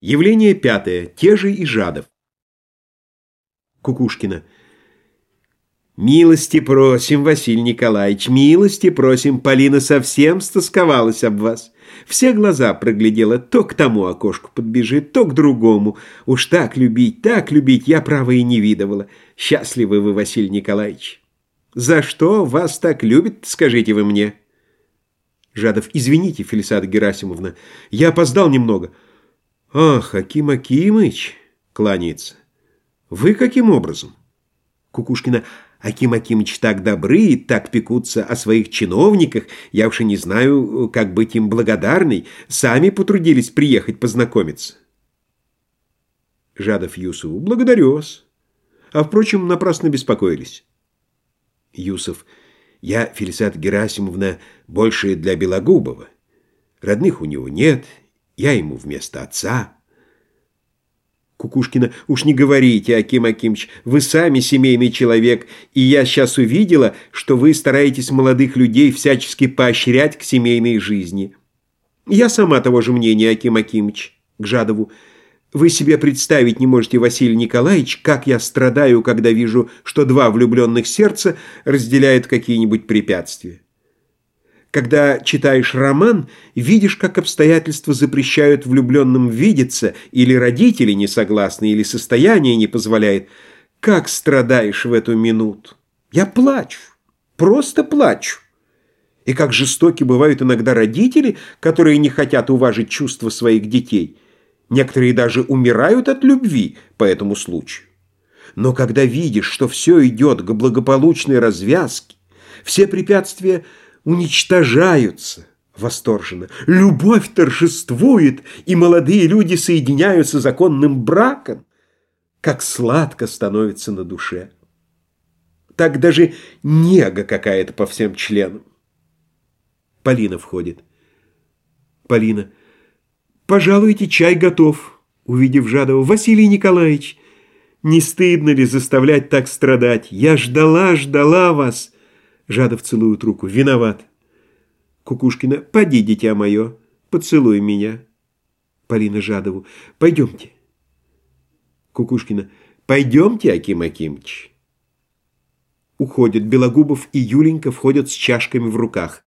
Явление пятое. Те и Жадов. Кукушкина. «Милости просим, Василий Николаевич, милости просим, Полина совсем стосковалась об вас. Все глаза проглядела, то к тому окошку подбежит, то к другому. Уж так любить, так любить, я, право, и не видывала. Счастливы вы, Василий Николаевич. За что вас так любит, скажите вы мне?» Жадов, извините, Фелисада Герасимовна, я опоздал немного. «Ах, Аким Акимыч!» — кланяется. «Вы каким образом?» Кукушкина. «Аким Акимыч так добры, так пекутся о своих чиновниках. Я уж и не знаю, как быть им благодарной. Сами потрудились приехать познакомиться». Жадов Юсову. «Благодарю вас. А, впрочем, напрасно беспокоились». Юсов. «Я, Фелисата Герасимовна, больше для Белогубова. Родных у него нет, я ему вместо отца. Кукушкина, уж не говорите, Аким Акимович, вы сами семейный человек, и я сейчас увидела, что вы стараетесь молодых людей всячески поощрять к семейной жизни. Я сама того же мнения, Аким Акимович, к Жадову. Вы себе представить не можете, Василий Николаевич, как я страдаю, когда вижу, что два влюбленных сердца разделяют какие-нибудь препятствия. Когда читаешь роман, видишь, как обстоятельства запрещают влюбленным видеться, или родители не согласны, или состояние не позволяет. Как страдаешь в эту минуту? Я плачу, просто плачу. И как жестоки бывают иногда родители, которые не хотят уважить чувства своих детей. Некоторые даже умирают от любви по этому случаю. Но когда видишь, что все идет к благополучной развязке, все препятствия – уничтожаются восторженно. Любовь торжествует, и молодые люди соединяются законным браком. Как сладко становится на душе. Так даже нега какая-то по всем членам. Полина входит. Полина. «Пожалуйте, чай готов», увидев Жадова. «Василий Николаевич, не стыдно ли заставлять так страдать? Я ждала, ждала вас». Жадов целует руку. Виноват. Кукушкина. Поди, дитя мое, поцелуй меня. Полина Жадову. Пойдемте. Кукушкина. Пойдемте, Аким Акимыч. Уходят. Белогубов и Юленька входят с чашками в руках.